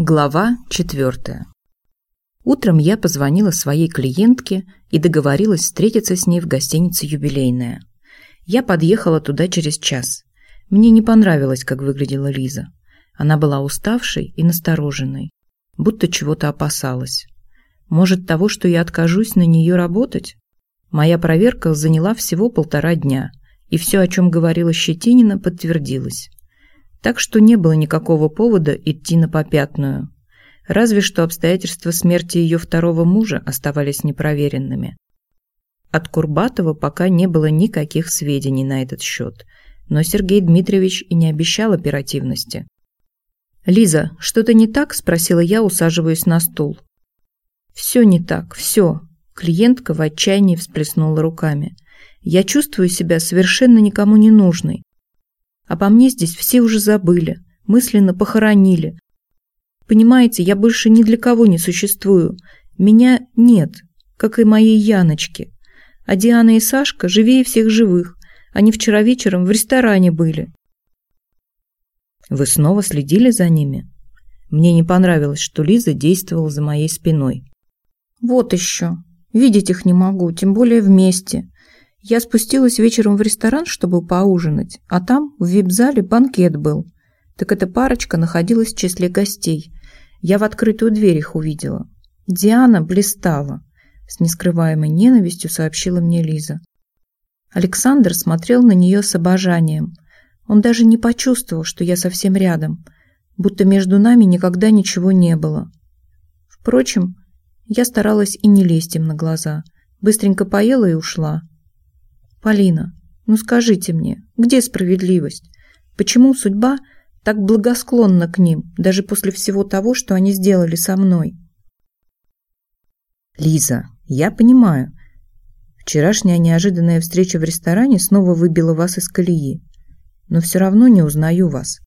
Глава четвертая. Утром я позвонила своей клиентке и договорилась встретиться с ней в гостинице «Юбилейная». Я подъехала туда через час. Мне не понравилось, как выглядела Лиза. Она была уставшей и настороженной, будто чего-то опасалась. Может, того, что я откажусь на нее работать? Моя проверка заняла всего полтора дня, и все, о чем говорила Щетинина, подтвердилось так что не было никакого повода идти на попятную. Разве что обстоятельства смерти ее второго мужа оставались непроверенными. От Курбатова пока не было никаких сведений на этот счет, но Сергей Дмитриевич и не обещал оперативности. «Лиза, что-то не так?» – спросила я, усаживаясь на стул. «Все не так, все», – клиентка в отчаянии всплеснула руками. «Я чувствую себя совершенно никому не нужной. Обо мне здесь все уже забыли, мысленно похоронили. Понимаете, я больше ни для кого не существую. Меня нет, как и моей Яночки. А Диана и Сашка живее всех живых. Они вчера вечером в ресторане были. Вы снова следили за ними? Мне не понравилось, что Лиза действовала за моей спиной. Вот еще. Видеть их не могу, тем более вместе. Я спустилась вечером в ресторан, чтобы поужинать, а там в вип-зале банкет был. Так эта парочка находилась в числе гостей. Я в открытую дверь их увидела. Диана блистала. С нескрываемой ненавистью сообщила мне Лиза. Александр смотрел на нее с обожанием. Он даже не почувствовал, что я совсем рядом, будто между нами никогда ничего не было. Впрочем, я старалась и не лезть им на глаза. Быстренько поела и ушла. Полина, ну скажите мне, где справедливость? Почему судьба так благосклонна к ним, даже после всего того, что они сделали со мной? Лиза, я понимаю. Вчерашняя неожиданная встреча в ресторане снова выбила вас из колеи. Но все равно не узнаю вас.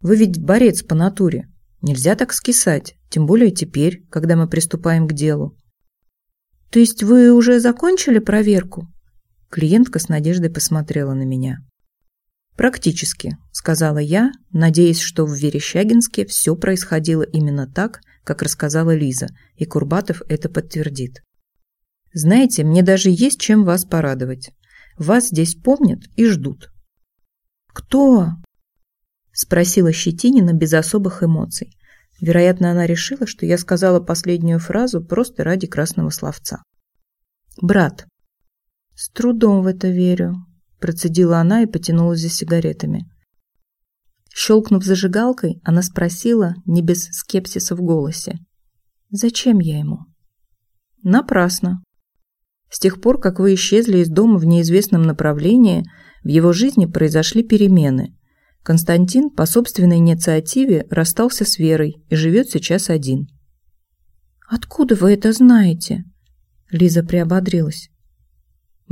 Вы ведь борец по натуре. Нельзя так скисать, тем более теперь, когда мы приступаем к делу. То есть вы уже закончили проверку? Клиентка с надеждой посмотрела на меня. «Практически», — сказала я, надеясь, что в Верещагинске все происходило именно так, как рассказала Лиза, и Курбатов это подтвердит. «Знаете, мне даже есть чем вас порадовать. Вас здесь помнят и ждут». «Кто?» — спросила Щетинина без особых эмоций. Вероятно, она решила, что я сказала последнюю фразу просто ради красного словца. «Брат», «С трудом в это верю», – процедила она и потянулась за сигаретами. Щелкнув зажигалкой, она спросила, не без скепсиса в голосе. «Зачем я ему?» «Напрасно. С тех пор, как вы исчезли из дома в неизвестном направлении, в его жизни произошли перемены. Константин по собственной инициативе расстался с Верой и живет сейчас один». «Откуда вы это знаете?» Лиза приободрилась.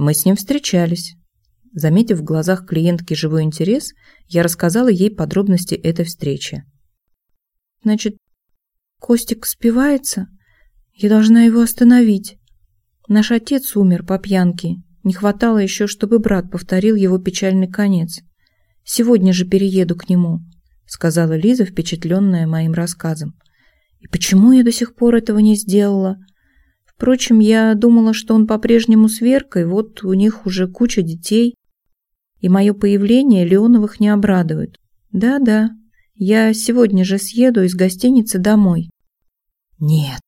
Мы с ним встречались. Заметив в глазах клиентки живой интерес, я рассказала ей подробности этой встречи. Значит, Костик спивается? Я должна его остановить. Наш отец умер по пьянке. Не хватало еще, чтобы брат повторил его печальный конец. Сегодня же перееду к нему, сказала Лиза, впечатленная моим рассказом. И почему я до сих пор этого не сделала? Впрочем, я думала, что он по-прежнему с Веркой, вот у них уже куча детей, и мое появление Леоновых не обрадует. Да-да, я сегодня же съеду из гостиницы домой. Нет,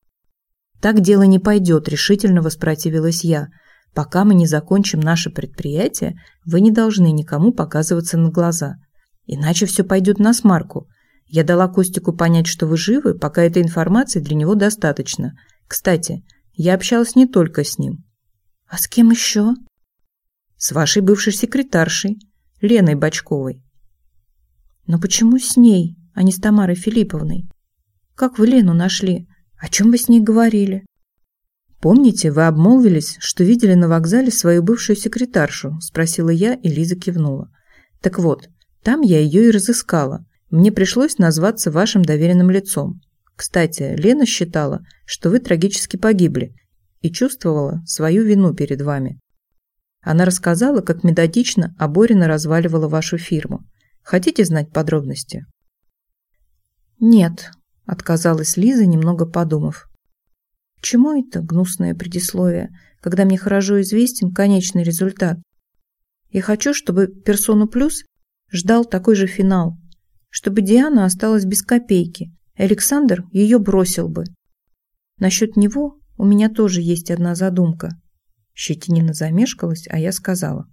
так дело не пойдет, решительно воспротивилась я. Пока мы не закончим наше предприятие, вы не должны никому показываться на глаза. Иначе все пойдет на смарку. Я дала Костику понять, что вы живы, пока этой информации для него достаточно. Кстати, я общалась не только с ним. А с кем еще? С вашей бывшей секретаршей, Леной Бачковой. Но почему с ней, а не с Тамарой Филипповной? Как вы Лену нашли? О чем вы с ней говорили? Помните, вы обмолвились, что видели на вокзале свою бывшую секретаршу? Спросила я, и Лиза кивнула. Так вот, там я ее и разыскала. Мне пришлось назваться вашим доверенным лицом. Кстати, Лена считала, что вы трагически погибли и чувствовала свою вину перед вами. Она рассказала, как методично Аборина разваливала вашу фирму. Хотите знать подробности? Нет, – отказалась Лиза, немного подумав. чему это гнусное предисловие, когда мне хорошо известен конечный результат? Я хочу, чтобы персону плюс ждал такой же финал, чтобы Диана осталась без копейки, Александр ее бросил бы. Насчет него у меня тоже есть одна задумка. Щетинина замешкалась, а я сказала.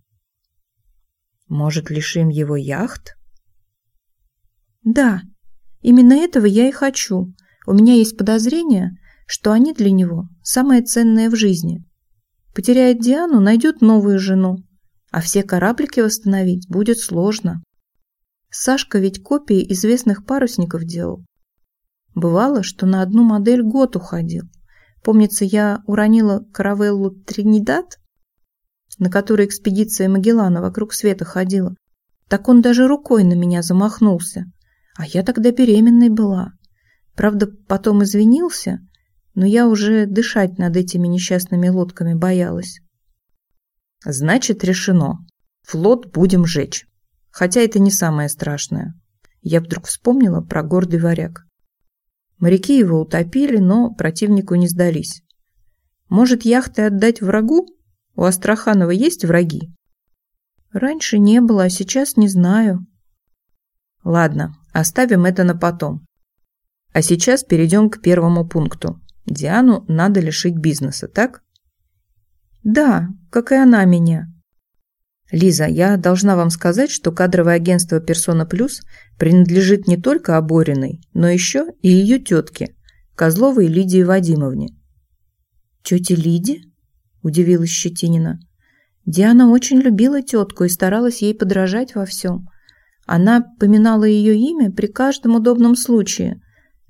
Может, лишим его яхт? Да, именно этого я и хочу. У меня есть подозрение, что они для него самое ценное в жизни. Потеряет Диану, найдет новую жену, а все кораблики восстановить будет сложно. Сашка ведь копии известных парусников делал. Бывало, что на одну модель год уходил. Помнится, я уронила каравеллу «Тринидад», на которой экспедиция Магеллана вокруг света ходила. Так он даже рукой на меня замахнулся. А я тогда беременной была. Правда, потом извинился, но я уже дышать над этими несчастными лодками боялась. Значит, решено. Флот будем жечь. Хотя это не самое страшное. Я вдруг вспомнила про гордый варяг. Моряки его утопили, но противнику не сдались. Может, яхты отдать врагу? У Астраханова есть враги? Раньше не было, а сейчас не знаю. Ладно, оставим это на потом. А сейчас перейдем к первому пункту. Диану надо лишить бизнеса, так? Да, как и она меня. Лиза, я должна вам сказать, что кадровое агентство «Персона Плюс» принадлежит не только Обориной, но еще и ее тетке, Козловой Лидии Вадимовне. «Тете Лиде?» – удивилась Щетинина. Диана очень любила тетку и старалась ей подражать во всем. Она поминала ее имя при каждом удобном случае.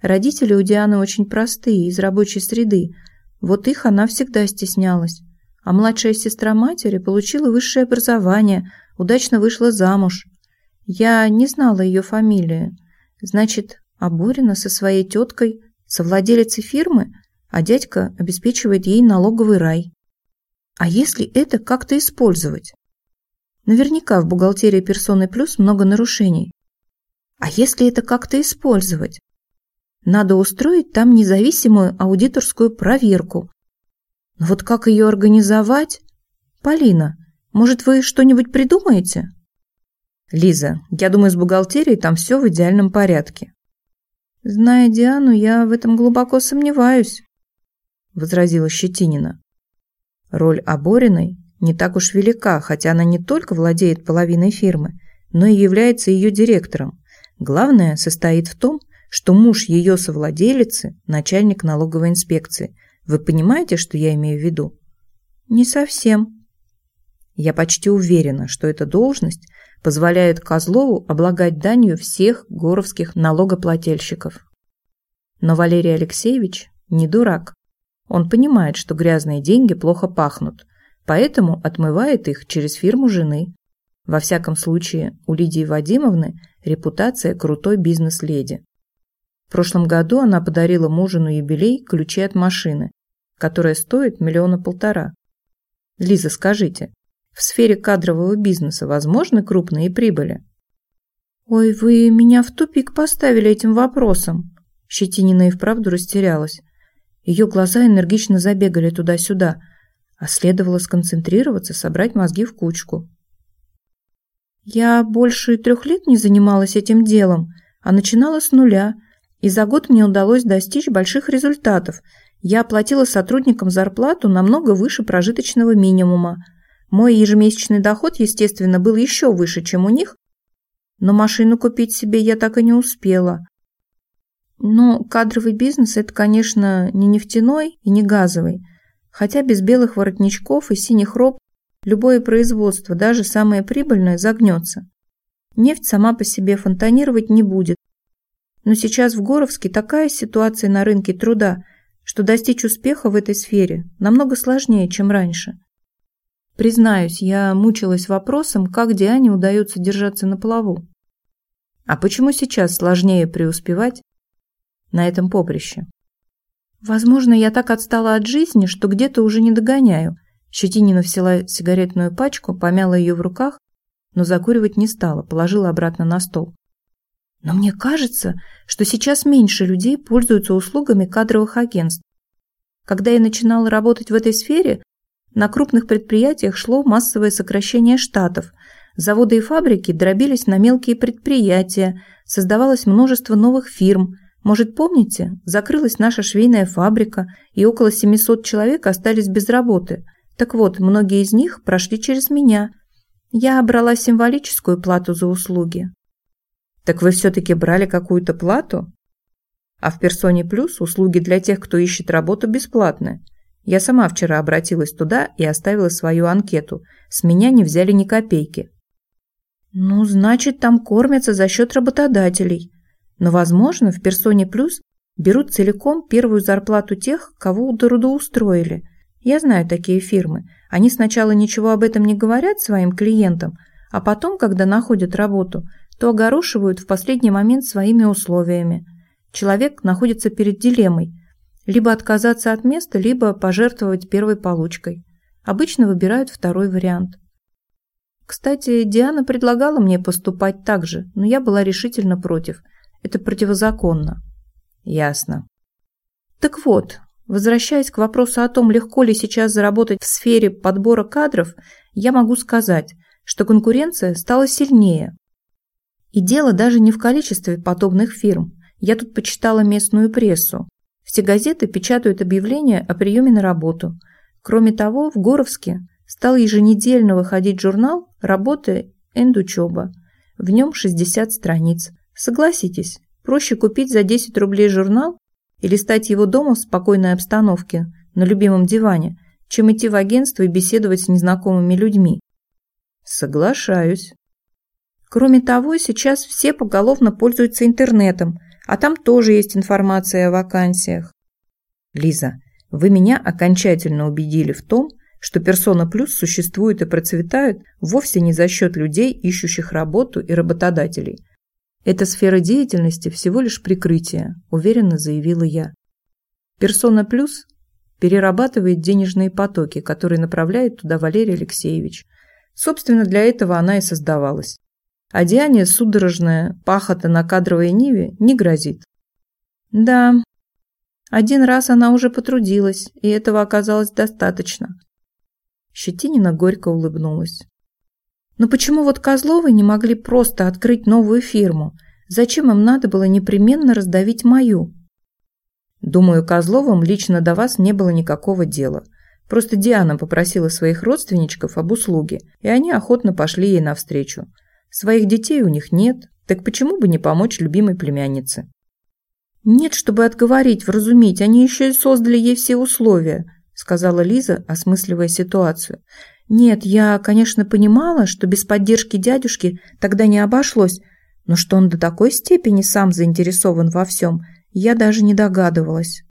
Родители у Дианы очень простые, из рабочей среды. Вот их она всегда стеснялась а младшая сестра матери получила высшее образование, удачно вышла замуж. Я не знала ее фамилии. Значит, Аборина со своей теткой совладелицы фирмы, а дядька обеспечивает ей налоговый рай. А если это как-то использовать? Наверняка в бухгалтерии персоны плюс много нарушений. А если это как-то использовать? Надо устроить там независимую аудиторскую проверку, но вот как ее организовать? Полина, может, вы что-нибудь придумаете? Лиза, я думаю, с бухгалтерией там все в идеальном порядке. Зная Диану, я в этом глубоко сомневаюсь, возразила Щетинина. Роль Обориной не так уж велика, хотя она не только владеет половиной фирмы, но и является ее директором. Главное состоит в том, что муж ее совладелицы – начальник налоговой инспекции – вы понимаете, что я имею в виду? Не совсем. Я почти уверена, что эта должность позволяет Козлову облагать данью всех горовских налогоплательщиков. Но Валерий Алексеевич не дурак. Он понимает, что грязные деньги плохо пахнут, поэтому отмывает их через фирму жены. Во всяком случае, у Лидии Вадимовны репутация крутой бизнес-леди. В прошлом году она подарила мужу на юбилей ключи от машины, которая стоит миллиона полтора. Лиза, скажите, в сфере кадрового бизнеса возможны крупные прибыли? Ой, вы меня в тупик поставили этим вопросом. Щетинина и вправду растерялась. Ее глаза энергично забегали туда-сюда, а следовало сконцентрироваться, собрать мозги в кучку. Я больше трех лет не занималась этим делом, а начинала с нуля, и за год мне удалось достичь больших результатов – я оплатила сотрудникам зарплату намного выше прожиточного минимума. Мой ежемесячный доход, естественно, был еще выше, чем у них, но машину купить себе я так и не успела. Но кадровый бизнес – это, конечно, не нефтяной и не газовый. Хотя без белых воротничков и синих роб любое производство, даже самое прибыльное, загнется. Нефть сама по себе фонтанировать не будет. Но сейчас в Горовске такая ситуация на рынке труда – что достичь успеха в этой сфере намного сложнее, чем раньше. Признаюсь, я мучилась вопросом, как Диане удается держаться на плаву. А почему сейчас сложнее преуспевать на этом поприще? Возможно, я так отстала от жизни, что где-то уже не догоняю. Щетинина взяла сигаретную пачку, помяла ее в руках, но закуривать не стала, положила обратно на стол. Но мне кажется, что сейчас меньше людей пользуются услугами кадровых агентств. Когда я начинала работать в этой сфере, на крупных предприятиях шло массовое сокращение штатов. Заводы и фабрики дробились на мелкие предприятия, создавалось множество новых фирм. Может, помните, закрылась наша швейная фабрика, и около 700 человек остались без работы. Так вот, многие из них прошли через меня. Я брала символическую плату за услуги. Так вы все-таки брали какую-то плату? А в Персоне Плюс услуги для тех, кто ищет работу, бесплатны. Я сама вчера обратилась туда и оставила свою анкету. С меня не взяли ни копейки. Ну, значит, там кормятся за счет работодателей. Но, возможно, в Персоне Плюс берут целиком первую зарплату тех, кого трудоустроили. Я знаю такие фирмы. Они сначала ничего об этом не говорят своим клиентам, а потом, когда находят работу, то огорошивают в последний момент своими условиями. Человек находится перед дилеммой – либо отказаться от места, либо пожертвовать первой получкой. Обычно выбирают второй вариант. Кстати, Диана предлагала мне поступать так же, но я была решительно против. Это противозаконно. Ясно. Так вот, возвращаясь к вопросу о том, легко ли сейчас заработать в сфере подбора кадров, я могу сказать, что конкуренция стала сильнее. И дело даже не в количестве подобных фирм. Я тут почитала местную прессу. Все газеты печатают объявления о приеме на работу. Кроме того, в Горовске стал еженедельно выходить журнал «Работа энд учеба». В нем 60 страниц. Согласитесь, проще купить за 10 рублей журнал и листать его дома в спокойной обстановке, на любимом диване, чем идти в агентство и беседовать с незнакомыми людьми. Соглашаюсь. Кроме того, сейчас все поголовно пользуются интернетом – а там тоже есть информация о вакансиях. Лиза, вы меня окончательно убедили в том, что персона плюс существует и процветает вовсе не за счет людей, ищущих работу и работодателей. Эта сфера деятельности всего лишь прикрытие, уверенно заявила я. Персона плюс перерабатывает денежные потоки, которые направляет туда Валерий Алексеевич. Собственно, для этого она и создавалась. Диане судорожная пахота на кадровой ниве не грозит. Да, один раз она уже потрудилась, и этого оказалось достаточно. Щетинина горько улыбнулась. Но почему вот Козловы не могли просто открыть новую фирму? Зачем им надо было непременно раздавить мою? Думаю, Козловым лично до вас не было никакого дела. Просто Диана попросила своих родственничков об услуге, и они охотно пошли ей навстречу. Своих детей у них нет, так почему бы не помочь любимой племяннице? Нет, чтобы отговорить, вразумить, они еще и создали ей все условия, сказала Лиза, осмысливая ситуацию. Нет, я, конечно, понимала, что без поддержки дядюшки тогда не обошлось, но что он до такой степени сам заинтересован во всем, я даже не догадывалась.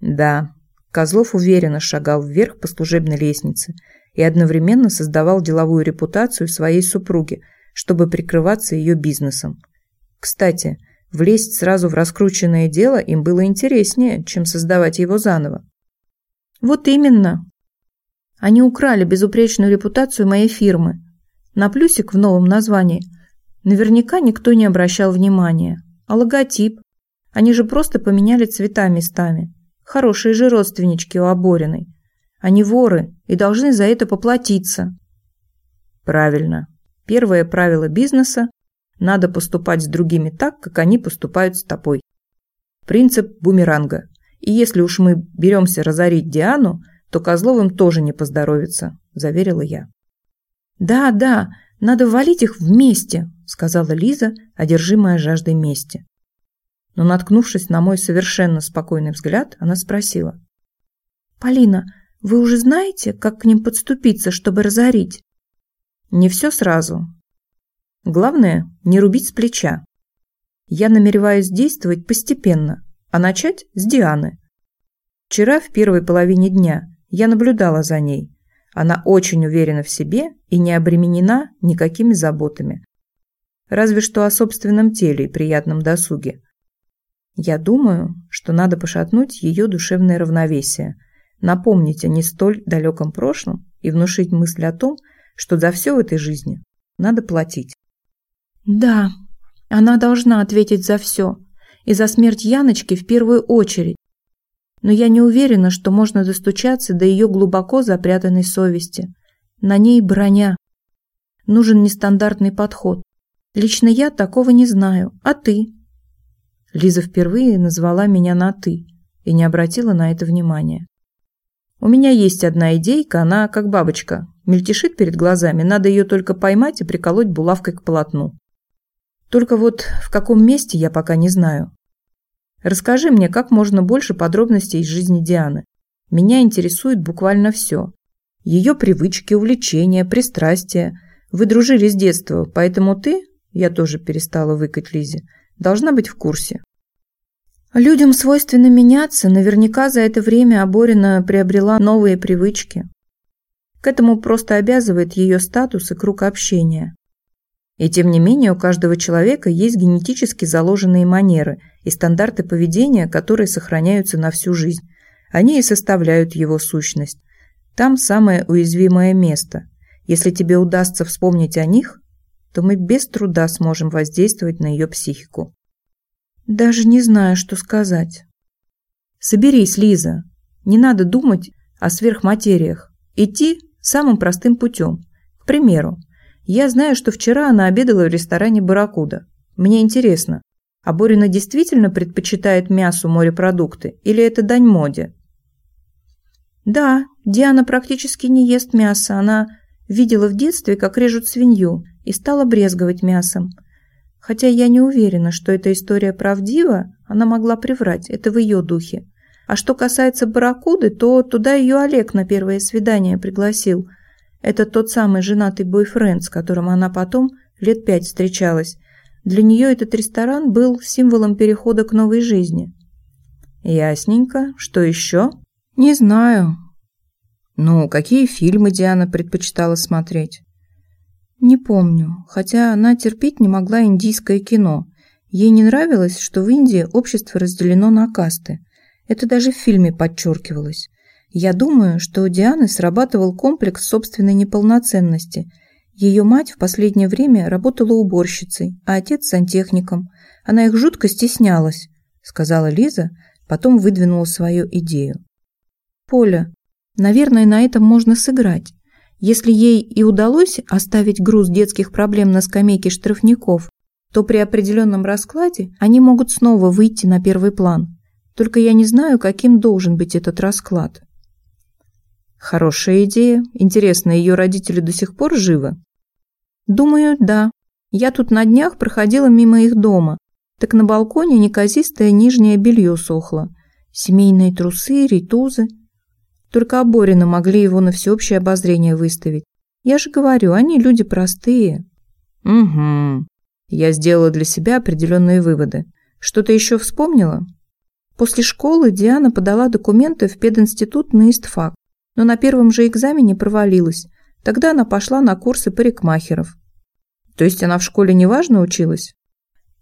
Да, Козлов уверенно шагал вверх по служебной лестнице и одновременно создавал деловую репутацию своей супруги – чтобы прикрываться ее бизнесом. Кстати, влезть сразу в раскрученное дело им было интереснее, чем создавать его заново. Вот именно. Они украли безупречную репутацию моей фирмы. На плюсик в новом названии наверняка никто не обращал внимания. А логотип? Они же просто поменяли цвета местами. Хорошие же родственнички у Обориной. Они воры и должны за это поплатиться. Правильно. Первое правило бизнеса – надо поступать с другими так, как они поступают с тобой. Принцип бумеранга. И если уж мы беремся разорить Диану, то Козловым тоже не поздоровится, заверила я. Да, да, надо валить их вместе, сказала Лиза, одержимая жаждой мести. Но, наткнувшись на мой совершенно спокойный взгляд, она спросила. «Полина, вы уже знаете, как к ним подступиться, чтобы разорить?» Не все сразу. Главное, не рубить с плеча. Я намереваюсь действовать постепенно, а начать с Дианы. Вчера в первой половине дня я наблюдала за ней. Она очень уверена в себе и не обременена никакими заботами. Разве что о собственном теле и приятном досуге. Я думаю, что надо пошатнуть ее душевное равновесие, напомнить о не столь далеком прошлом и внушить мысль о том, что за все в этой жизни надо платить. Да, Она должна ответить за все. И за смерть Яночки в первую очередь. Но я не уверена, что можно достучаться до ее глубоко запрятанной совести. На ней броня. Нужен нестандартный подход. Лично я такого не знаю. А ты? Лиза впервые назвала меня на «ты» и не обратила на это внимания. У меня есть одна идейка, она как бабочка. Мельтешит перед глазами, надо ее только поймать и приколоть булавкой к полотну. Только вот в каком месте я пока не знаю. Расскажи мне как можно больше подробностей из жизни Дианы. Меня интересует буквально все. Ее привычки, увлечения, пристрастия. Вы дружили с детства, поэтому ты, я тоже перестала выкать Лизе, должна быть в курсе. Людям свойственно меняться, наверняка за это время Аборина приобрела новые привычки. К этому просто обязывает ее статус и круг общения. И тем не менее у каждого человека есть генетически заложенные манеры и стандарты поведения, которые сохраняются на всю жизнь. Они и составляют его сущность. Там самое уязвимое место. Если тебе удастся вспомнить о них, то мы без труда сможем воздействовать на ее психику. Даже не знаю, что сказать. Соберись, Лиза. Не надо думать о сверхматериях. Идти самым простым путем. К примеру, я знаю, что вчера она обедала в ресторане «Барракуда». Мне интересно, а Борина действительно предпочитает мясу морепродукты или это дань моде? Да, Диана практически не ест мясо. Она видела в детстве, как режут свинью, и стала брезговать мясом. Хотя я не уверена, что эта история правдива, она могла приврать, это в ее духе. А что касается Барракуды, то туда ее Олег на первое свидание пригласил. Это тот самый женатый бойфренд, с которым она потом лет пять встречалась. Для нее этот ресторан был символом перехода к новой жизни. Ясненько. Что еще? Не знаю. Ну, какие фильмы Диана предпочитала смотреть? Не помню, хотя она терпеть не могла индийское кино. Ей не нравилось, что в Индии общество разделено на касты. Это даже в фильме подчеркивалось. Я думаю, что у Дианы срабатывал комплекс собственной неполноценности. Ее мать в последнее время работала уборщицей, а отец – сантехником. Она их жутко стеснялась, сказала Лиза, потом выдвинула свою идею. Поля, наверное, на этом можно сыграть. Если ей и удалось оставить груз детских проблем на скамейке штрафников, то при определенном раскладе они могут снова выйти на первый план. Только я не знаю, каким должен быть этот расклад. Хорошая идея. Интересно, ее родители до сих пор живы? Думаю, да. Я тут на днях проходила мимо их дома. Так на балконе неказистое нижнее белье сохло. Семейные трусы, ритузы. Только Аборина могли его на всеобщее обозрение выставить. Я же говорю, они люди простые. Угу. Я сделала для себя определенные выводы. Что-то еще вспомнила? После школы Диана подала документы в пединститут на ИСТФАК, но на первом же экзамене провалилась. Тогда она пошла на курсы парикмахеров. То есть она в школе неважно училась?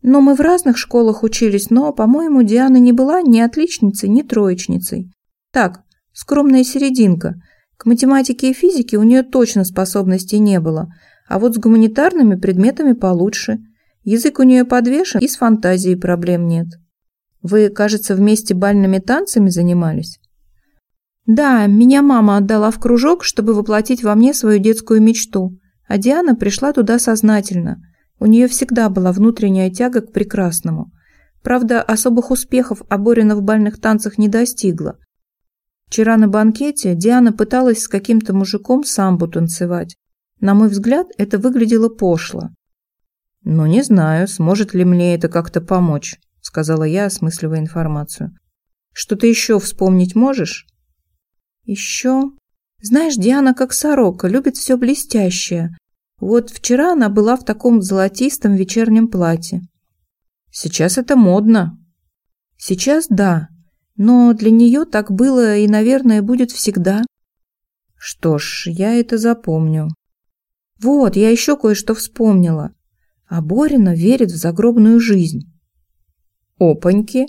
Но мы в разных школах учились, но, по-моему, Диана не была ни отличницей, ни троечницей. Так, Скромная серединка. К математике и физике у нее точно способностей не было, а вот с гуманитарными предметами получше. Язык у нее подвешен, и с фантазией проблем нет. Вы, кажется, вместе бальными танцами занимались? Да, меня мама отдала в кружок, чтобы воплотить во мне свою детскую мечту, а Диана пришла туда сознательно. У нее всегда была внутренняя тяга к прекрасному. Правда, особых успехов Аборина в бальных танцах не достигла. Вчера на банкете Диана пыталась с каким-то мужиком самбу танцевать. На мой взгляд, это выглядело пошло. «Ну, не знаю, сможет ли мне это как-то помочь», — сказала я, осмысливая информацию. «Что-то еще вспомнить можешь?» «Еще...» «Знаешь, Диана как сорока, любит все блестящее. Вот вчера она была в таком золотистом вечернем платье». «Сейчас это модно». «Сейчас да, но для нее так было и, наверное, будет всегда. Что ж, я это запомню. Вот, я еще кое-что вспомнила. А Борина верит в загробную жизнь. Опаньки!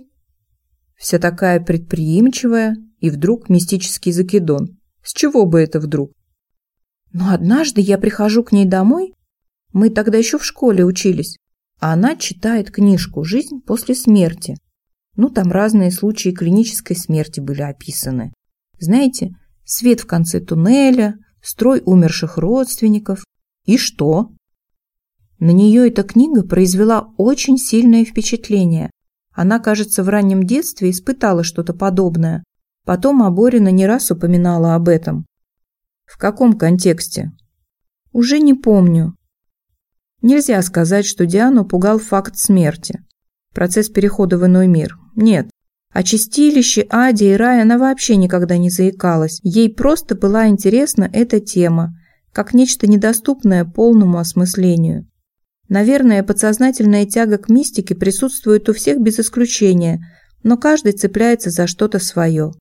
Вся такая предприимчивая, и вдруг мистический закидон. С чего бы это вдруг? Но однажды я прихожу к ней домой, мы тогда еще в школе учились, А она читает книжку «Жизнь после смерти». Ну, там разные случаи клинической смерти были описаны. Знаете, свет в конце туннеля, строй умерших родственников. И что? На нее эта книга произвела очень сильное впечатление. Она, кажется, в раннем детстве испытала что-то подобное. Потом Аборина не раз упоминала об этом. В каком контексте? Уже не помню. Нельзя сказать, что Диану пугал факт смерти. Процесс перехода в иной мир. Нет. О чистилище, аде и рае она вообще никогда не заикалась. Ей просто была интересна эта тема, как нечто недоступное полному осмыслению. Наверное, подсознательная тяга к мистике присутствует у всех без исключения, но каждый цепляется за что-то свое.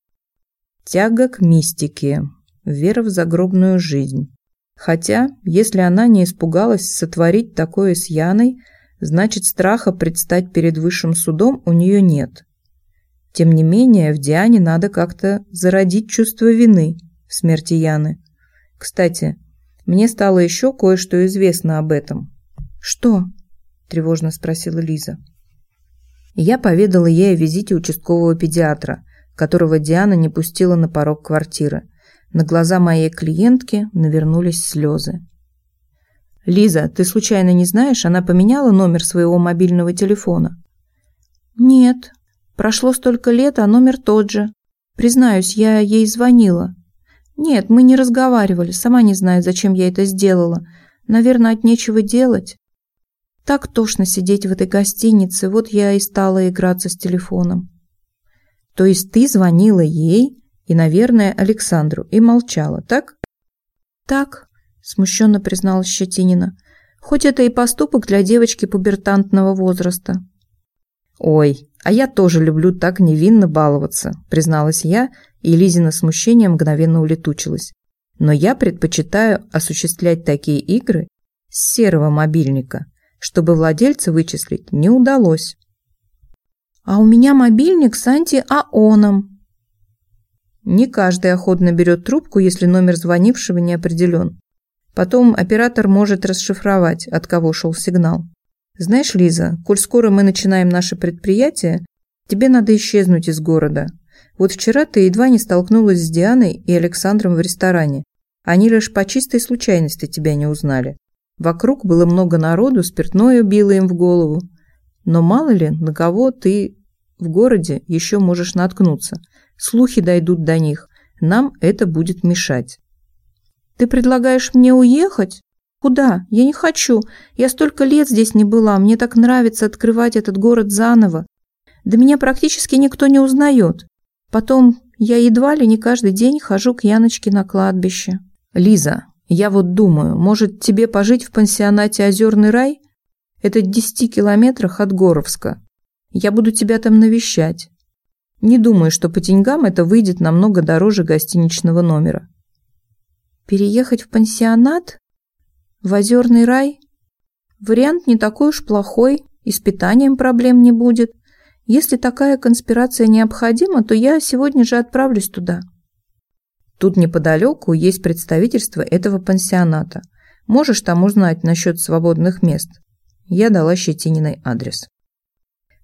Тяга к мистике. Вера в загробную жизнь. Хотя, если она не испугалась сотворить такое с Яной, значит страха предстать перед высшим судом у нее нет. Тем не менее, в Диане надо как-то зародить чувство вины в смерти Яны. Кстати, мне стало еще кое-что известно об этом. «Что?» – тревожно спросила Лиза. Я поведала ей о визите участкового педиатра, которого Диана не пустила на порог квартиры. На глаза моей клиентки навернулись слезы. «Лиза, ты случайно не знаешь, она поменяла номер своего мобильного телефона?» «Нет. Прошло столько лет, а номер тот же. Признаюсь, я ей звонила. Нет, мы не разговаривали, сама не знаю, зачем я это сделала. Наверное, от нечего делать. Так тошно сидеть в этой гостинице, вот я и стала играться с телефоном. То есть ты звонила ей и, наверное, Александру и молчала, так? Так, смущенно призналась Щетинина. Хоть это и поступок для девочки пубертантного возраста. Ой, а я тоже люблю так невинно баловаться, призналась я, и Лизина смущение мгновенно улетучилось. Но я предпочитаю осуществлять такие игры с серого мобильника – чтобы владельца вычислить не удалось. «А у меня мобильник с антиаоном». Не каждый охотно берет трубку, если номер звонившего не определен. Потом оператор может расшифровать, от кого шел сигнал. Знаешь, Лиза, коль скоро мы начинаем наше предприятие, тебе надо исчезнуть из города. Вот вчера ты едва не столкнулась с Дианой и Александром в ресторане. Они лишь по чистой случайности тебя не узнали. Вокруг было много народу, спиртное било им в голову. Но мало ли, на кого ты в городе еще можешь наткнуться. Слухи дойдут до них. Нам это будет мешать. Ты предлагаешь мне уехать? Куда? Я не хочу. Я столько лет здесь не была. Мне так нравится открывать этот город заново. Да меня практически никто не узнает. Потом я едва ли не каждый день хожу к Яночке на кладбище. Лиза, я вот думаю, может тебе пожить в пансионате «Озерный рай»? Это в десяти километрах от Горовска. Я буду тебя там навещать. Не думаю, что по деньгам это выйдет намного дороже гостиничного номера. Переехать в пансионат? В «Озерный рай»? Вариант не такой уж плохой, и с питанием проблем не будет. Если такая конспирация необходима, то я сегодня же отправлюсь туда. Тут неподалеку есть представительство этого пансионата. Можешь там узнать насчет свободных мест. Я дала Щетининой адрес.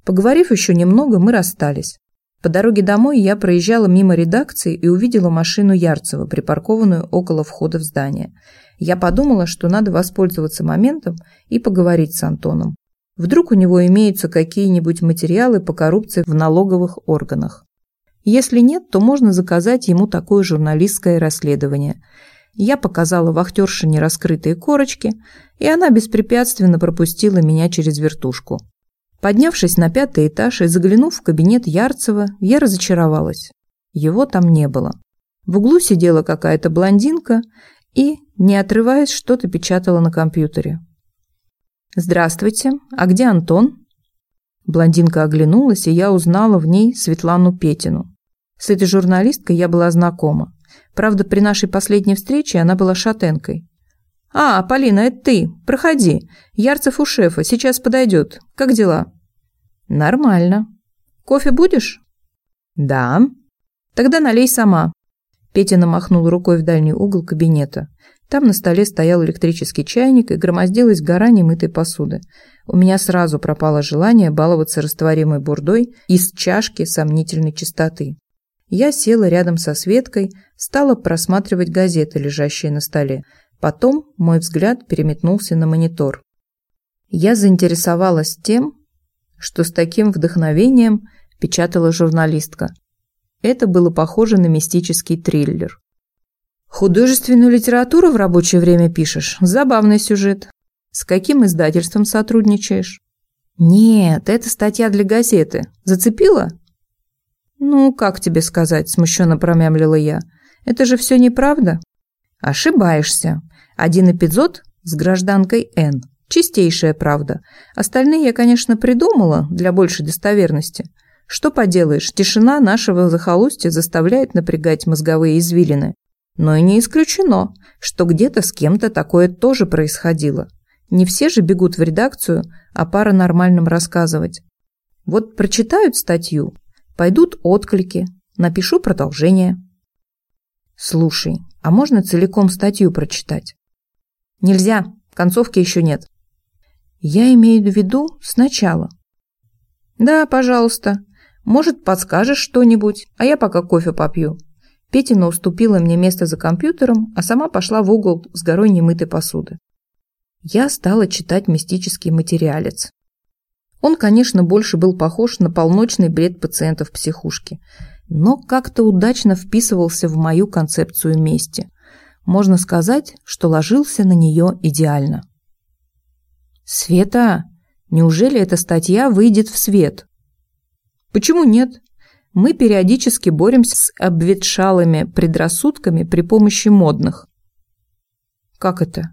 Поговорив еще немного, мы расстались. По дороге домой я проезжала мимо редакции и увидела машину Ярцева, припаркованную около входа в здание. Я подумала, что надо воспользоваться моментом и поговорить с Антоном. Вдруг у него имеются какие-нибудь материалы по коррупции в налоговых органах. Если нет, то можно заказать ему такое журналистское расследование. Я показала вахтерше нераскрытые корочки, и она беспрепятственно пропустила меня через вертушку. Поднявшись на пятый этаж и заглянув в кабинет Ярцева, я разочаровалась. Его там не было. В углу сидела какая-то блондинка и, не отрываясь, что-то печатала на компьютере. «Здравствуйте, а где Антон?» Блондинка оглянулась, и я узнала в ней Светлану Петину. С этой журналисткой я была знакома. Правда, при нашей последней встрече она была шатенкой. «А, Полина, это ты. Проходи. Ярцев у шефа. Сейчас подойдет. Как дела?» «Нормально. Кофе будешь?» «Да». «Тогда налей сама». Петя намахнул рукой в дальний угол кабинета. Там на столе стоял электрический чайник и громоздилась гора немытой посуды. У меня сразу пропало желание баловаться растворимой бурдой из чашки сомнительной чистоты. Я села рядом со Светкой, стала просматривать газеты, лежащие на столе. Потом мой взгляд переметнулся на монитор. Я заинтересовалась тем, что с таким вдохновением печатала журналистка. Это было похоже на мистический триллер. Художественную литературу в рабочее время пишешь? Забавный сюжет. С каким издательством сотрудничаешь? Нет, это статья для газеты. Зацепила? Ну, как тебе сказать, смущенно промямлила я. Это же все неправда. Ошибаешься. Один эпизод с гражданкой Н. Чистейшая правда. Остальные я, конечно, придумала для большей достоверности. Что поделаешь, тишина нашего захолустья заставляет напрягать мозговые извилины. Но и не исключено, что где-то с кем-то такое тоже происходило. Не все же бегут в редакцию о паранормальном рассказывать. Вот прочитают статью, пойдут отклики, напишу продолжение. Слушай, а можно целиком статью прочитать? Нельзя, концовки еще нет. Я имею в виду сначала. Да, пожалуйста. Может, подскажешь что-нибудь, а я пока кофе попью. Петина уступила мне место за компьютером, а сама пошла в угол с горой немытой посуды. Я стала читать мистический материалец. Он, конечно, больше был похож на полночный бред пациентов психушки, но как-то удачно вписывался в мою концепцию мести. Можно сказать, что ложился на нее идеально. «Света, неужели эта статья выйдет в свет?» «Почему нет? мы периодически боремся с обветшалыми предрассудками при помощи модных. Как это?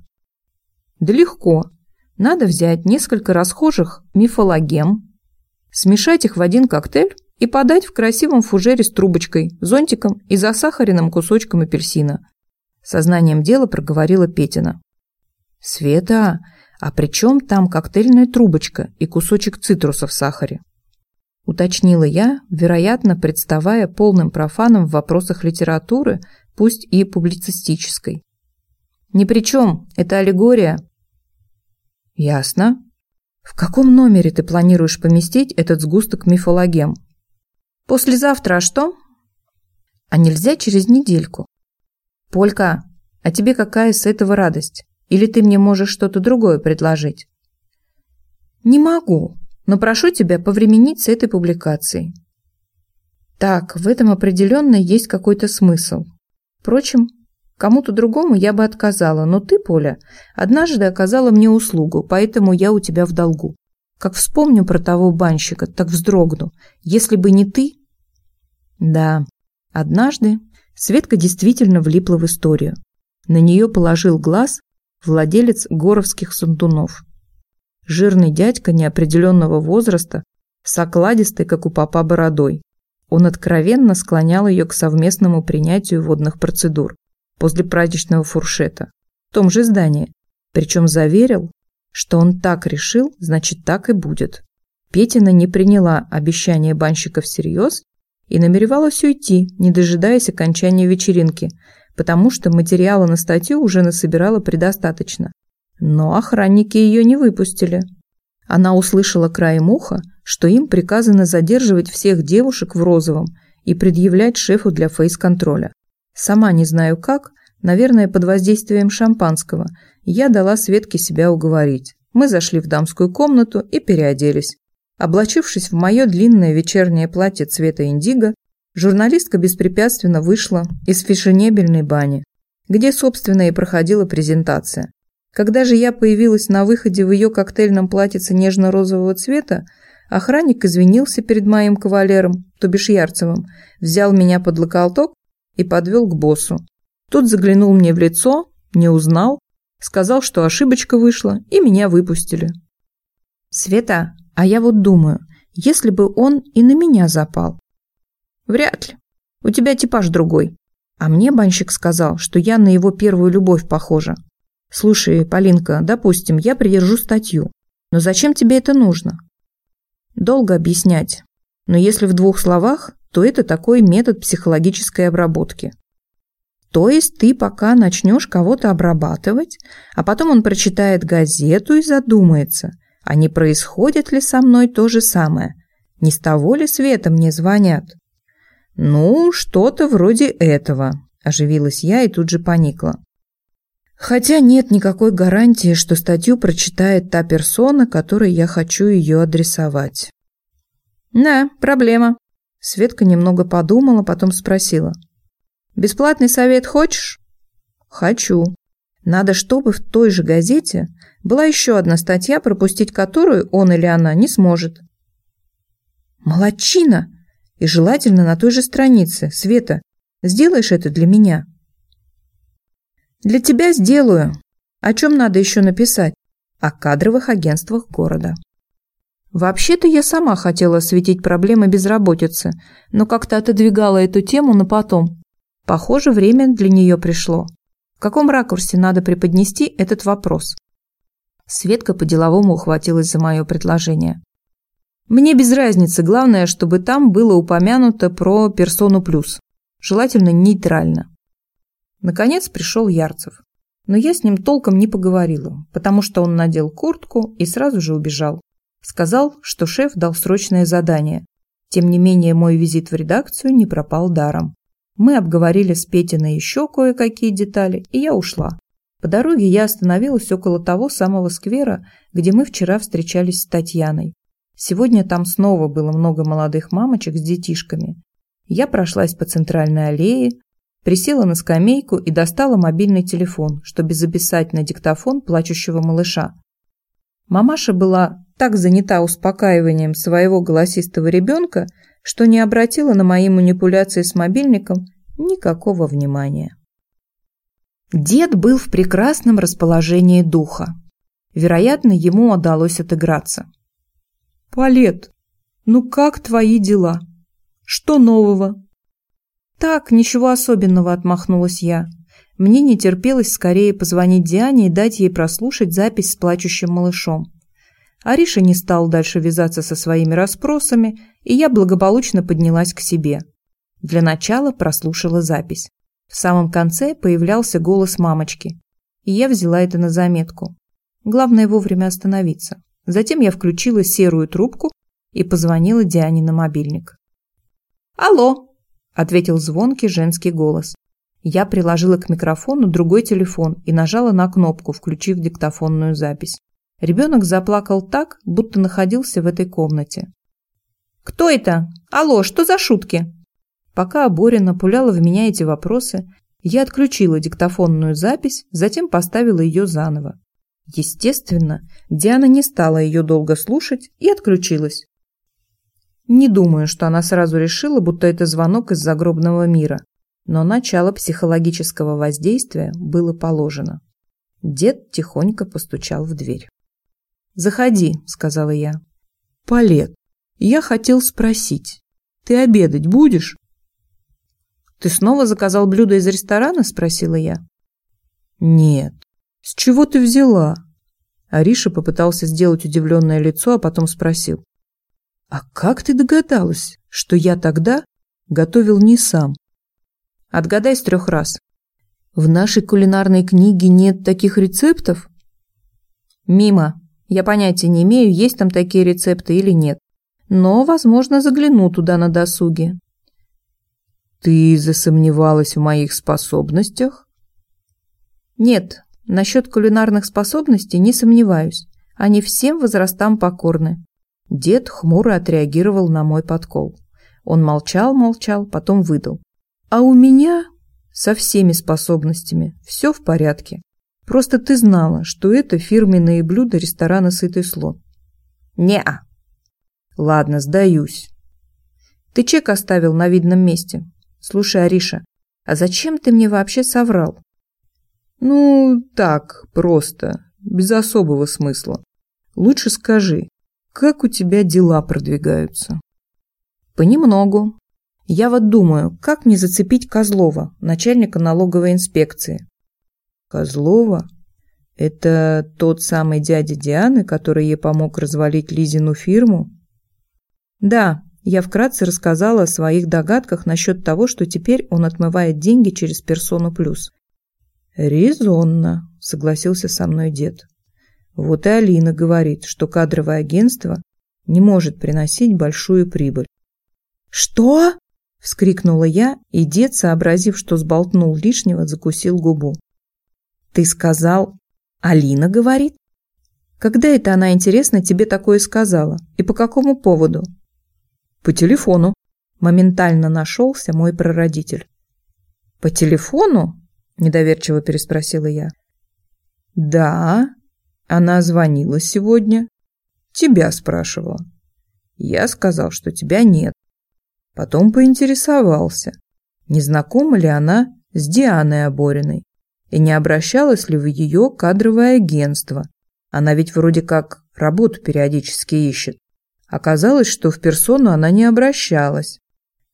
Да легко. Надо взять несколько расхожих мифологем, смешать их в один коктейль и подать в красивом фужере с трубочкой, зонтиком и засахаренным кусочком апельсина. Сознанием дела проговорила Петина. «Света, а при чем там коктейльная трубочка и кусочек цитруса в сахаре?» уточнила я, вероятно, представая полным профаном в вопросах литературы, пусть и публицистической. «Ни при чем, это аллегория». «Ясно. В каком номере ты планируешь поместить этот сгусток мифологем?» «Послезавтра, а что?» «А нельзя через недельку?» «Полька, а тебе какая с этого радость? Или ты мне можешь что-то другое предложить?» «Не могу но прошу тебя повременить с этой публикацией. Так, в этом определенно есть какой-то смысл. Впрочем, кому-то другому я бы отказала, но ты, Поля, однажды оказала мне услугу, поэтому я у тебя в долгу. Как вспомню про того банщика, так вздрогну. Если бы не ты... Да, однажды Светка действительно влипла в историю. На нее положил глаз владелец горовских сундунов жирный дядька неопределенного возраста с окладистой, как у папа, бородой. Он откровенно склонял ее к совместному принятию водных процедур после праздничного фуршета в том же здании, причем заверил, что он так решил, значит так и будет. Петина не приняла обещание банщика всерьез и намеревалась уйти, не дожидаясь окончания вечеринки, потому что материала на статью уже насобирала предостаточно. Но охранники ее не выпустили. Она услышала краем уха, что им приказано задерживать всех девушек в розовом и предъявлять шефу для фейс-контроля. Сама не знаю как, наверное, под воздействием шампанского, я дала Светке себя уговорить. Мы зашли в дамскую комнату и переоделись. Облачившись в мое длинное вечернее платье цвета индиго, журналистка беспрепятственно вышла из фешенебельной бани, где, собственно, и проходила презентация. Когда же я появилась на выходе в ее коктейльном платьице нежно-розового цвета, охранник извинился перед моим кавалером, то бишь Ярцевым, взял меня под локоток и подвел к боссу. Тут заглянул мне в лицо, не узнал, сказал, что ошибочка вышла, и меня выпустили. Света, а я вот думаю, если бы он и на меня запал. Вряд ли. У тебя типаж другой. А мне банщик сказал, что я на его первую любовь похожа. Слушай, Полинка, допустим, я придержу статью. Но зачем тебе это нужно? Долго объяснять. Но если в двух словах, то это такой метод психологической обработки. То есть ты пока начнешь кого-то обрабатывать, а потом он прочитает газету и задумается, а не происходит ли со мной то же самое? Не с того ли света мне звонят? Ну, что-то вроде этого, оживилась я и тут же поникла. Хотя нет никакой гарантии, что статью прочитает та персона, которой я хочу ее адресовать. Да, проблема. Светка немного подумала, потом спросила. Бесплатный совет хочешь? Хочу. Надо, чтобы в той же газете была еще одна статья, пропустить которую он или она не сможет. Молодчина! И желательно на той же странице. Света, сделаешь это для меня? Для тебя сделаю. О чем надо еще написать? О кадровых агентствах города. Вообще-то я сама хотела осветить проблемы безработицы, но как-то отодвигала эту тему на потом. Похоже, время для нее пришло. В каком ракурсе надо преподнести этот вопрос? Светка по-деловому ухватилась за мое предложение. Мне без разницы, главное, чтобы там было упомянуто про персону плюс. Желательно нейтрально. Наконец пришел Ярцев. Но я с ним толком не поговорила, потому что он надел куртку и сразу же убежал. Сказал, что шеф дал срочное задание. Тем не менее, мой визит в редакцию не пропал даром. Мы обговорили с Петиной еще кое-какие детали, и я ушла. По дороге я остановилась около того самого сквера, где мы вчера встречались с Татьяной. Сегодня там снова было много молодых мамочек с детишками. Я прошлась по центральной аллее, Присела на скамейку и достала мобильный телефон, чтобы записать на диктофон плачущего малыша. Мамаша была так занята успокаиванием своего голосистого ребенка, что не обратила на мои манипуляции с мобильником никакого внимания. Дед был в прекрасном расположении духа. Вероятно, ему удалось отыграться. «Палет, ну как твои дела? Что нового?» «Так, ничего особенного», – отмахнулась я. Мне не терпелось скорее позвонить Диане и дать ей прослушать запись с плачущим малышом. Ариша не стал дальше вязаться со своими расспросами, и я благополучно поднялась к себе. Для начала прослушала запись. В самом конце появлялся голос мамочки, и я взяла это на заметку. Главное вовремя остановиться. Затем я включила серую трубку и позвонила Диане на мобильник. «Алло!» ответил звонкий женский голос. Я приложила к микрофону другой телефон и нажала на кнопку, включив диктофонную запись. Ребенок заплакал так, будто находился в этой комнате. «Кто это? Алло, что за шутки?» Пока Аборина пуляла в меня эти вопросы, я отключила диктофонную запись, затем поставила ее заново. Естественно, Диана не стала ее долго слушать и отключилась. Не думаю, что она сразу решила, будто это звонок из загробного мира. Но начало психологического воздействия было положено. Дед тихонько постучал в дверь. «Заходи», — сказала я. «Палет, я хотел спросить, ты обедать будешь?» «Ты снова заказал блюдо из ресторана?» – спросила я. «Нет. С чего ты взяла?» Ариша попытался сделать удивленное лицо, а потом спросил. «А как ты догадалась, что я тогда готовил не сам?» «Отгадай с трех раз». «В нашей кулинарной книге нет таких рецептов?» «Мимо. Я понятия не имею, есть там такие рецепты или нет. Но, возможно, загляну туда на досуге». «Ты засомневалась в моих способностях?» «Нет, насчет кулинарных способностей не сомневаюсь. Они всем возрастам покорны. Дед хмуро отреагировал на мой подкол. Он молчал-молчал, потом выдал. «А у меня со всеми способностями все в порядке. Просто ты знала, что это фирменные блюда ресторана «Сытый слон». «Не-а». «Ладно, сдаюсь». «Ты чек оставил на видном месте. Слушай, Ариша, а зачем ты мне вообще соврал?» «Ну, так, просто, без особого смысла. Лучше скажи, как у тебя дела продвигаются? Понемногу. Я вот думаю, как мне зацепить Козлова, начальника налоговой инспекции. Козлова? Это тот самый дядя Дианы, который ей помог развалить Лизину фирму? Да, я вкратце рассказала о своих догадках насчет того, что теперь он отмывает деньги через персону плюс. «Резонно», – согласился со мной дед. Вот и Алина говорит, что кадровое агентство не может приносить большую прибыль. «Что?» – вскрикнула я, и дед, сообразив, что сболтнул лишнего, закусил губу. «Ты сказал, Алина говорит?» «Когда это она, интересно, тебе такое сказала? И по какому поводу?» «По телефону», – моментально нашелся мой прародитель. «По телефону?» – недоверчиво переспросила я. «Да, она звонила сегодня. Тебя спрашивала. Я сказал, что тебя нет. Потом поинтересовался, не знакома ли она с Дианой Обориной и не обращалась ли в ее кадровое агентство. Она ведь вроде как работу периодически ищет. Оказалось, что в персону она не обращалась.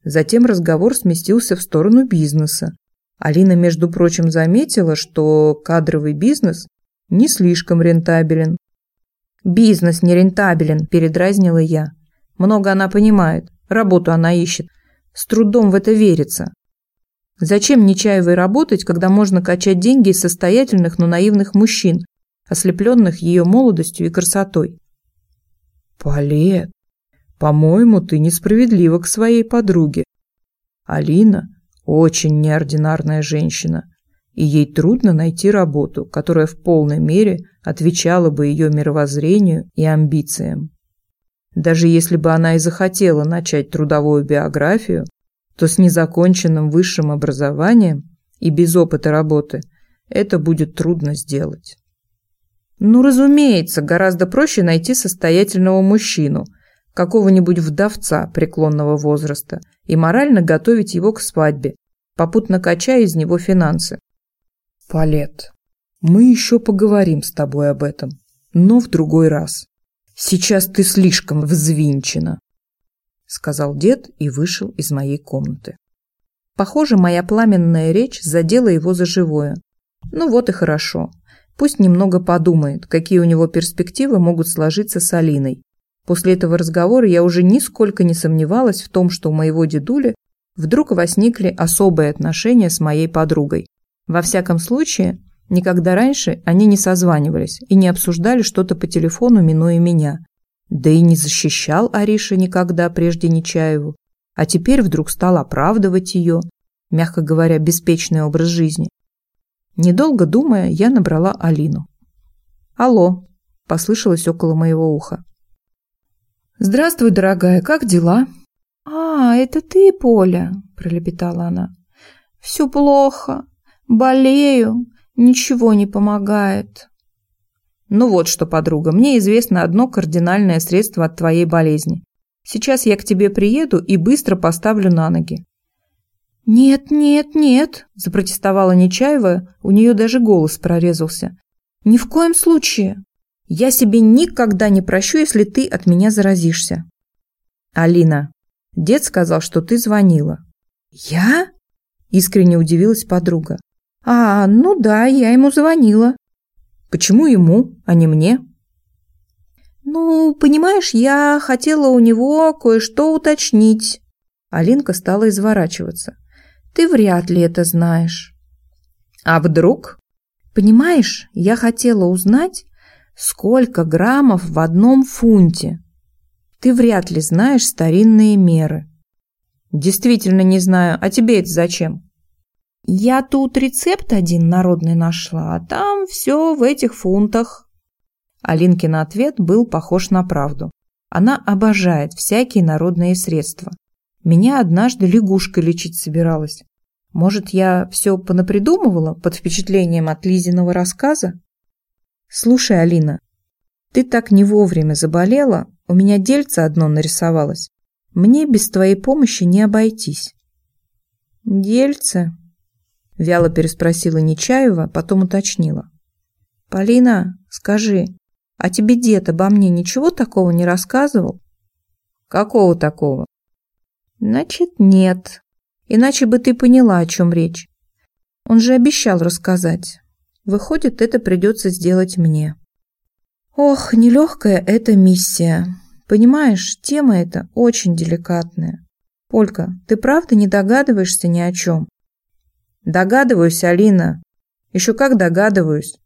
Затем разговор сместился в сторону бизнеса. Алина, между прочим, заметила, что кадровый бизнес не слишком рентабелен. «Бизнес не рентабелен», – передразнила я. «Много она понимает, работу она ищет. С трудом в это верится. Зачем Нечаевой работать, когда можно качать деньги из состоятельных, но наивных мужчин, ослепленных ее молодостью и красотой?» «Палет, по-моему, ты несправедлива к своей подруге. Алина очень неординарная женщина и ей трудно найти работу, которая в полной мере отвечала бы ее мировоззрению и амбициям. Даже если бы она и захотела начать трудовую биографию, то с незаконченным высшим образованием и без опыта работы это будет трудно сделать. Ну, разумеется, гораздо проще найти состоятельного мужчину, какого-нибудь вдовца преклонного возраста, и морально готовить его к свадьбе, попутно качая из него финансы. Палет, мы еще поговорим с тобой об этом, но в другой раз. Сейчас ты слишком взвинчена, сказал дед и вышел из моей комнаты. Похоже, моя пламенная речь задела его за живое. Ну вот и хорошо. Пусть немного подумает, какие у него перспективы могут сложиться с Алиной. После этого разговора я уже нисколько не сомневалась в том, что у моего дедули вдруг возникли особые отношения с моей подругой. Во всяком случае, никогда раньше они не созванивались и не обсуждали что-то по телефону, минуя меня. Да и не защищал Ариша никогда прежде Нечаеву, а теперь вдруг стал оправдывать ее, мягко говоря, беспечный образ жизни. Недолго думая, я набрала Алину. «Алло», – послышалось около моего уха. «Здравствуй, дорогая, как дела?» «А, это ты, Поля», – пролепетала она. «Все плохо. Болею, ничего не помогает. Ну вот что, подруга, мне известно одно кардинальное средство от твоей болезни. Сейчас я к тебе приеду и быстро поставлю на ноги. «Нет, нет, нет», – запротестовала Нечаева, у нее даже голос прорезался. «Ни в коем случае. Я себе никогда не прощу, если ты от меня заразишься». «Алина, дед сказал, что ты звонила». «Я?» – искренне удивилась подруга. «А, ну да, я ему звонила». «Почему ему, а не мне?» «Ну, понимаешь, я хотела у него кое-что уточнить». Алинка стала изворачиваться. «Ты вряд ли это знаешь». «А вдруг?» «Понимаешь, я хотела узнать, сколько граммов в одном фунте. Ты вряд ли знаешь старинные меры». «Действительно не знаю. А тебе это зачем?» Я тут рецепт один народный нашла, а там все в этих фунтах. Алинкин ответ был похож на правду. Она обожает всякие народные средства. Меня однажды лягушкой лечить собиралась. Может, я все понапридумывала под впечатлением от Лизиного рассказа? Слушай, Алина, ты так не вовремя заболела, у меня дельце одно нарисовалось. Мне без твоей помощи не обойтись. Дельце? Вяло переспросила Нечаева, потом уточнила. «Полина, скажи, а тебе дед обо мне ничего такого не рассказывал?» «Какого такого?» «Значит, нет. Иначе бы ты поняла, о чем речь. Он же обещал рассказать. Выходит, это придется сделать мне». «Ох, нелегкая эта миссия. Понимаешь, тема эта очень деликатная. Полька, ты правда не догадываешься ни о чем? Догадываюсь, Алина. Еще как догадываюсь.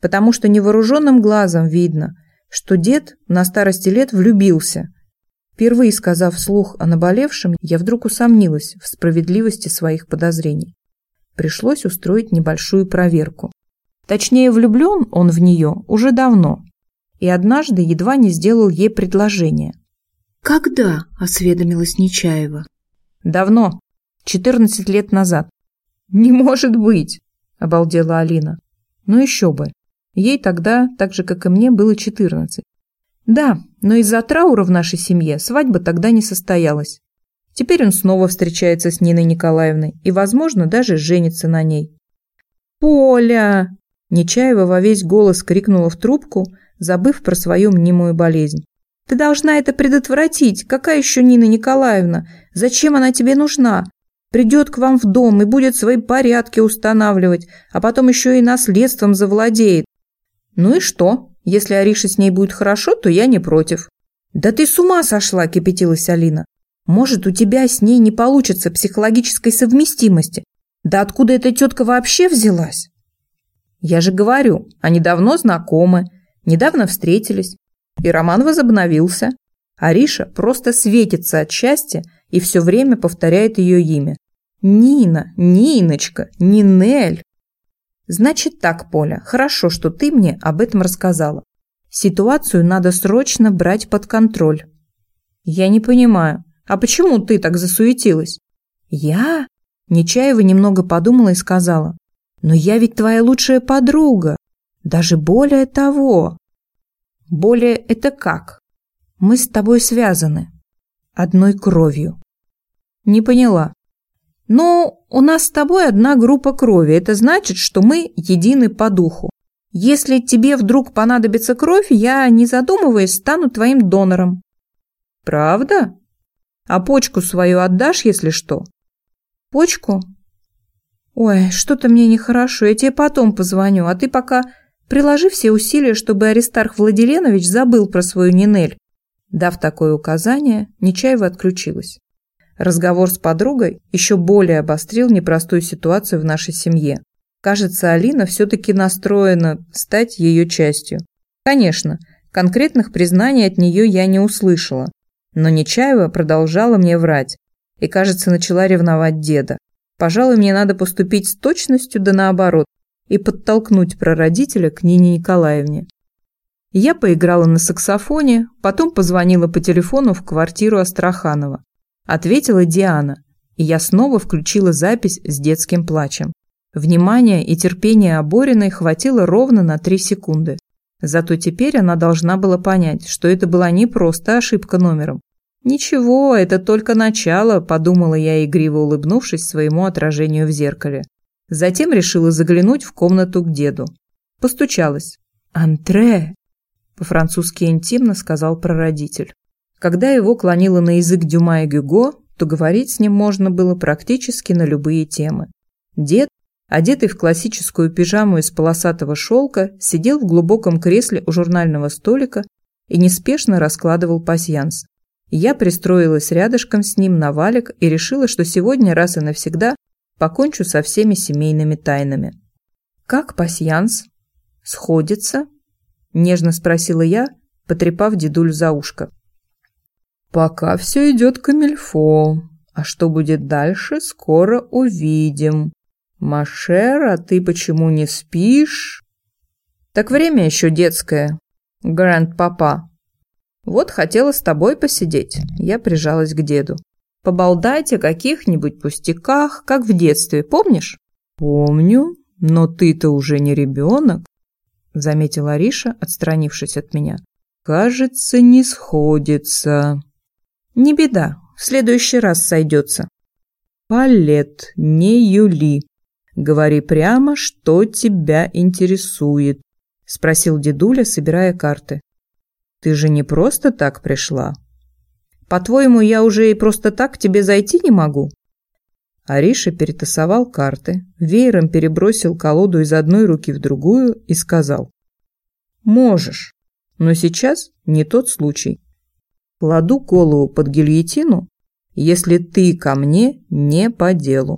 Потому что невооруженным глазом видно, что дед на старости лет влюбился. Впервые сказав вслух о наболевшем, я вдруг усомнилась в справедливости своих подозрений. Пришлось устроить небольшую проверку. Точнее, влюблен он в нее уже давно. И однажды едва не сделал ей предложение. «Когда?» – осведомилась Нечаева. «Давно. 14 лет назад». «Не может быть!» – обалдела Алина. «Ну еще бы. Ей тогда, так же, как и мне, было 14. Да, но из-за траура в нашей семье свадьба тогда не состоялась. Теперь он снова встречается с Ниной Николаевной и, возможно, даже женится на ней. «Поля!» Нечаева во весь голос крикнула в трубку, забыв про свою мнимую болезнь. Ты должна это предотвратить. Какая еще Нина Николаевна? Зачем она тебе нужна? Придет к вам в дом и будет свои порядки устанавливать, а потом еще и наследством завладеет. Ну и что? Если Ариша с ней будет хорошо, то я не против. Да ты с ума сошла, кипятилась Алина. Может, у тебя с ней не получится психологической совместимости. Да откуда эта тетка вообще взялась? Я же говорю, они давно знакомы, недавно встретились. И роман возобновился. Ариша просто светится от счастья и все время повторяет ее имя. Нина, Ниночка, Нинель. Значит так, Поля, хорошо, что ты мне об этом рассказала. Ситуацию надо срочно брать под контроль. Я не понимаю, а почему ты так засуетилась? Я? Нечаева немного подумала и сказала. Но я ведь твоя лучшая подруга. Даже более того. Более это как? Мы с тобой связаны. Одной кровью. Не поняла. Ну, у нас с тобой одна группа крови. Это значит, что мы едины по духу. Если тебе вдруг понадобится кровь, я, не задумываясь, стану твоим донором. Правда? А почку свою отдашь, если что? Почку? Ой, что-то мне нехорошо. Я тебе потом позвоню, а ты пока Приложи все усилия, чтобы Аристарх Владиленович забыл про свою Нинель. Дав такое указание, Нечаева отключилась. Разговор с подругой еще более обострил непростую ситуацию в нашей семье. Кажется, Алина все-таки настроена стать ее частью. Конечно, конкретных признаний от нее я не услышала, но Нечаева продолжала мне врать и, кажется, начала ревновать деда. Пожалуй, мне надо поступить с точностью да наоборот, и подтолкнуть прародителя к Нине Николаевне. Я поиграла на саксофоне, потом позвонила по телефону в квартиру Астраханова. Ответила Диана, и я снова включила запись с детским плачем. Внимания и терпения Обориной хватило ровно на три секунды. Зато теперь она должна была понять, что это была не просто ошибка номером. «Ничего, это только начало», – подумала я, игриво улыбнувшись своему отражению в зеркале. Затем решила заглянуть в комнату к деду. Постучалась. «Антре!» – по-французски интимно сказал прародитель. Когда его клонило на язык Дюма и Гюго, то говорить с ним можно было практически на любые темы. Дед, одетый в классическую пижаму из полосатого шелка, сидел в глубоком кресле у журнального столика и неспешно раскладывал пасьянс. Я пристроилась рядышком с ним на валик и решила, что сегодня раз и навсегда Покончу со всеми семейными тайнами. «Как пасьянс? Сходится?» – нежно спросила я, потрепав дедуль за ушко. «Пока все идет камильфо, а что будет дальше, скоро увидим. Машер, а ты почему не спишь?» «Так время еще детское, гранд-папа. Вот хотела с тобой посидеть». Я прижалась к деду. Поболтать о каких-нибудь пустяках, как в детстве, помнишь? Помню, но ты-то уже не ребенок, заметила Ариша, отстранившись от меня. Кажется, не сходится. Не беда, в следующий раз сойдется. Палет, не Юли. Говори прямо, что тебя интересует, спросил дедуля, собирая карты. Ты же не просто так пришла. По-твоему, я уже и просто так к тебе зайти не могу?» Ариша перетасовал карты, веером перебросил колоду из одной руки в другую и сказал. «Можешь, но сейчас не тот случай. Кладу голову под гильотину, если ты ко мне не по делу.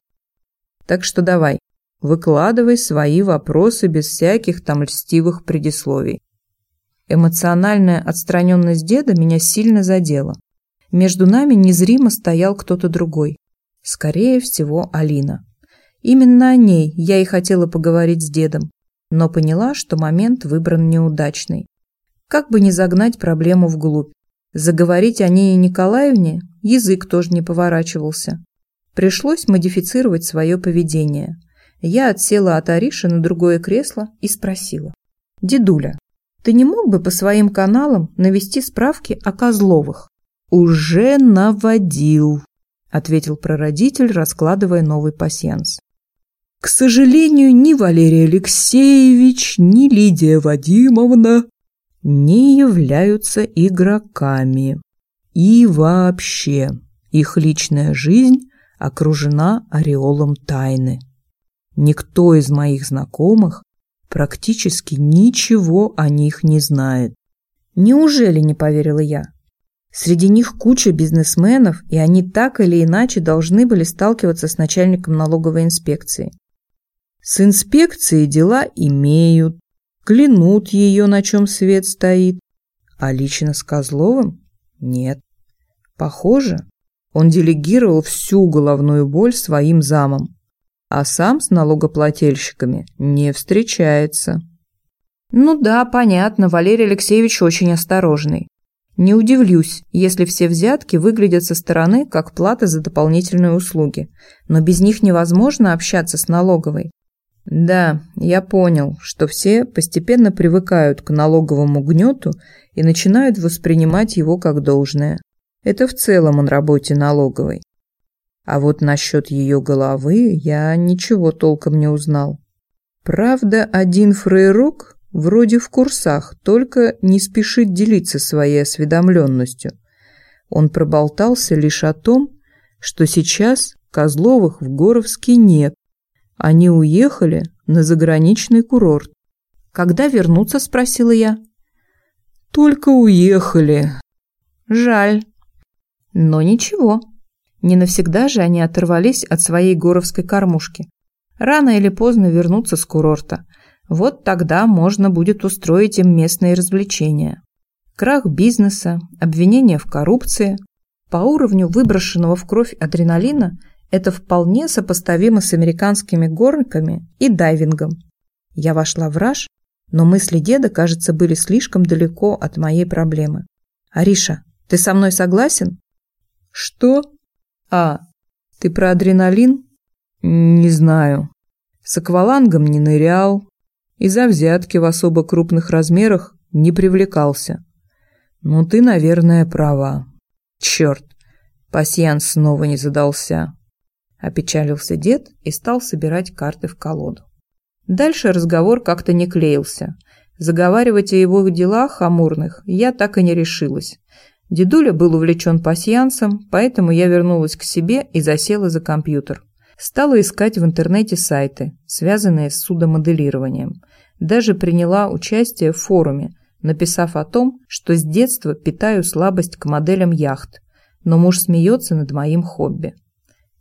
Так что давай, выкладывай свои вопросы без всяких там льстивых предисловий. Эмоциональная отстраненность деда меня сильно задела. Между нами незримо стоял кто-то другой. Скорее всего, Алина. Именно о ней я и хотела поговорить с дедом, но поняла, что момент выбран неудачный. Как бы не загнать проблему вглубь. Заговорить о ней Николаевне язык тоже не поворачивался. Пришлось модифицировать свое поведение. Я отсела от Ариши на другое кресло и спросила. «Дедуля, ты не мог бы по своим каналам навести справки о Козловых?» «Уже наводил», — ответил прародитель, раскладывая новый пасьянс. «К сожалению, ни Валерий Алексеевич, ни Лидия Вадимовна не являются игроками. И вообще, их личная жизнь окружена ореолом тайны. Никто из моих знакомых практически ничего о них не знает. Неужели не поверила я? Среди них куча бизнесменов, и они так или иначе должны были сталкиваться с начальником налоговой инспекции. С инспекцией дела имеют, клянут ее, на чем свет стоит, а лично с Козловым нет. Похоже, он делегировал всю головную боль своим замам, а сам с налогоплательщиками не встречается. Ну да, понятно, Валерий Алексеевич очень осторожный. Не удивлюсь, если все взятки выглядят со стороны как плата за дополнительные услуги, но без них невозможно общаться с налоговой. Да, я понял, что все постепенно привыкают к налоговому гнету и начинают воспринимать его как должное. Это в целом он работе налоговой. А вот насчет ее головы я ничего толком не узнал. Правда, один фрейрок вроде в курсах, только не спешит делиться своей осведомленностью. Он проболтался лишь о том, что сейчас Козловых в Горовске нет. Они уехали на заграничный курорт. «Когда вернуться?» – спросила я. «Только уехали». «Жаль». Но ничего. Не навсегда же они оторвались от своей горовской кормушки. Рано или поздно вернутся с курорта. Вот тогда можно будет устроить им местные развлечения. Крах бизнеса, обвинения в коррупции. По уровню выброшенного в кровь адреналина это вполне сопоставимо с американскими горками и дайвингом. Я вошла в раж, но мысли деда, кажется, были слишком далеко от моей проблемы. «Ариша, ты со мной согласен?» «Что?» «А, ты про адреналин?» «Не знаю. С аквалангом не нырял. И за взятки в особо крупных размерах не привлекался. Ну, ты, наверное, права. Черт, пасьянс снова не задался». Опечалился дед и стал собирать карты в колоду. Дальше разговор как-то не клеился. Заговаривать о его делах амурных я так и не решилась. Дедуля был увлечен пасьянсом, поэтому я вернулась к себе и засела за компьютер. Стала искать в интернете сайты, связанные с судомоделированием. Даже приняла участие в форуме, написав о том, что с детства питаю слабость к моделям яхт, но муж смеется над моим хобби.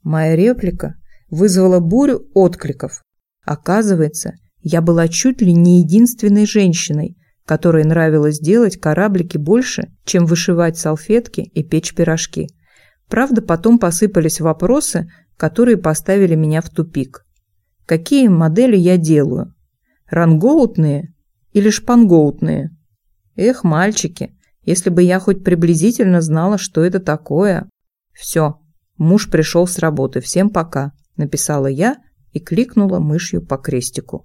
Моя реплика вызвала бурю откликов. Оказывается, я была чуть ли не единственной женщиной, которой нравилось делать кораблики больше, чем вышивать салфетки и печь пирожки. Правда, потом посыпались вопросы, которые поставили меня в тупик. Какие модели я делаю? Рангоутные или шпангоутные? Эх, мальчики, если бы я хоть приблизительно знала, что это такое. Все, муж пришел с работы, всем пока, написала я и кликнула мышью по крестику.